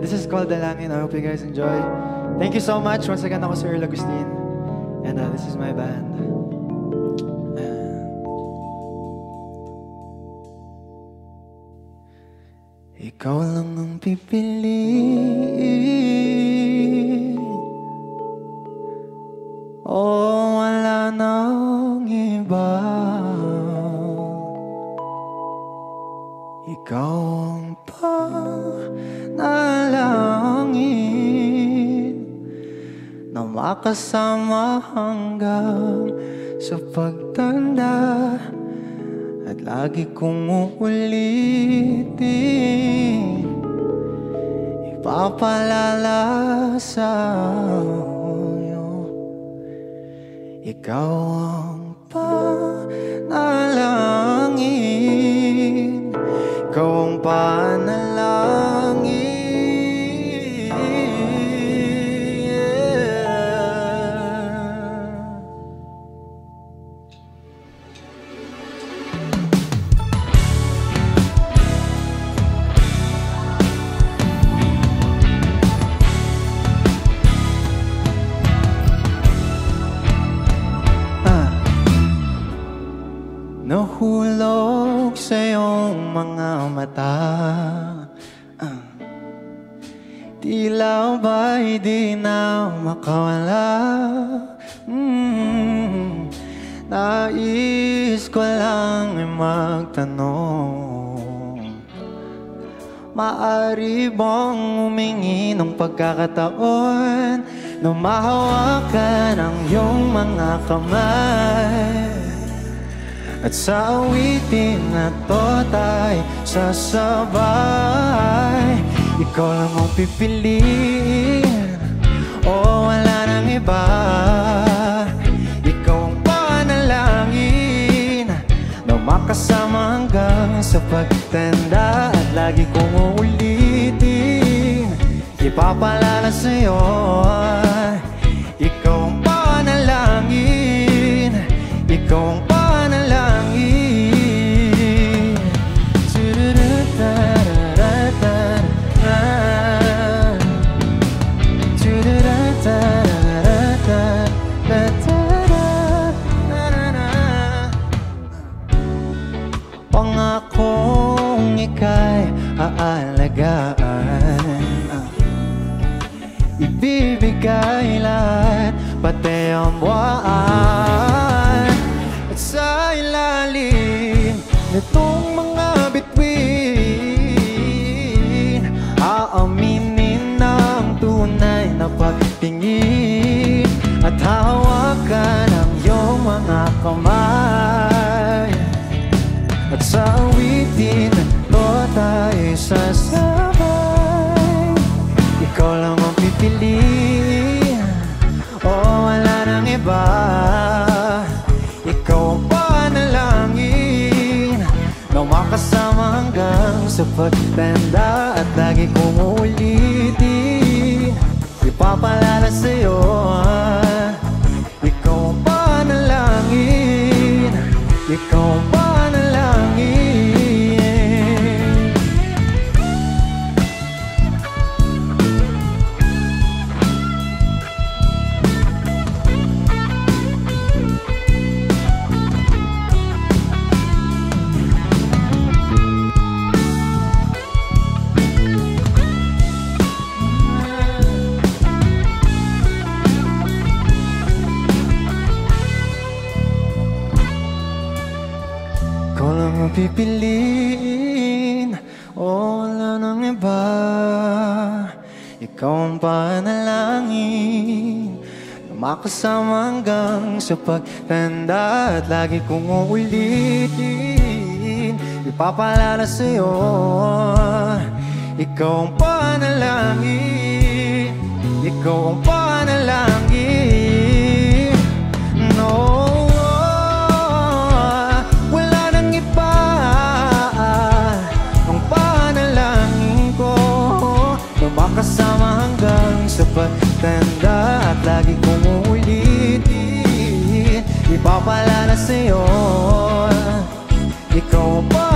this is called Dalangin. I hope you guys enjoy. Thank you so much. Once again, ako si Earl Agustin. And uh, this is my band. Ikaw lang ang pipiliin O wala nang iba Ikaw ang panalangin makasama hanggang sa pagtanda At lagi kong uulitin Ipapalala sa iyo. Ikaw ang panalangin Ikaw ang panalangin Nahulog sa iyong mga mata. Ah. Tila ba'y di na makawala? Mm. Nais ko lang magtanong. Maari bang humingi ng pagkakataon? Na mahawakan ang iyong mga kamay At sa awitin na to tayo sasabay Ikaw lang ang pipiliin. O wala nang iba. Ikaw ang panalangin. Na makasama hanggang sa pagtanda At lagi kong uulitin. Ipapalala sa'yo. Ikaw Pangakong ika'y aalagaan. Ibibigay lahat, pati ang buwan ilalim nitong mga bituin. Aaminin ng tunay na pagtingin Na makasama hanggang sa pagtanda At lagi kong uulitin Ipapalala sa'yo Ikaw pipiliin O wala nang iba. Ikaw ang panalangin. Na makasama hanggang sa pagtanda At lagi kong uulitin. Ipapalala sa'yo Ikaw ang panalangin. Ikaw ang panalangin pagtanda At lagi kong uulitin. Ipapalala sa'yo. Ikaw ang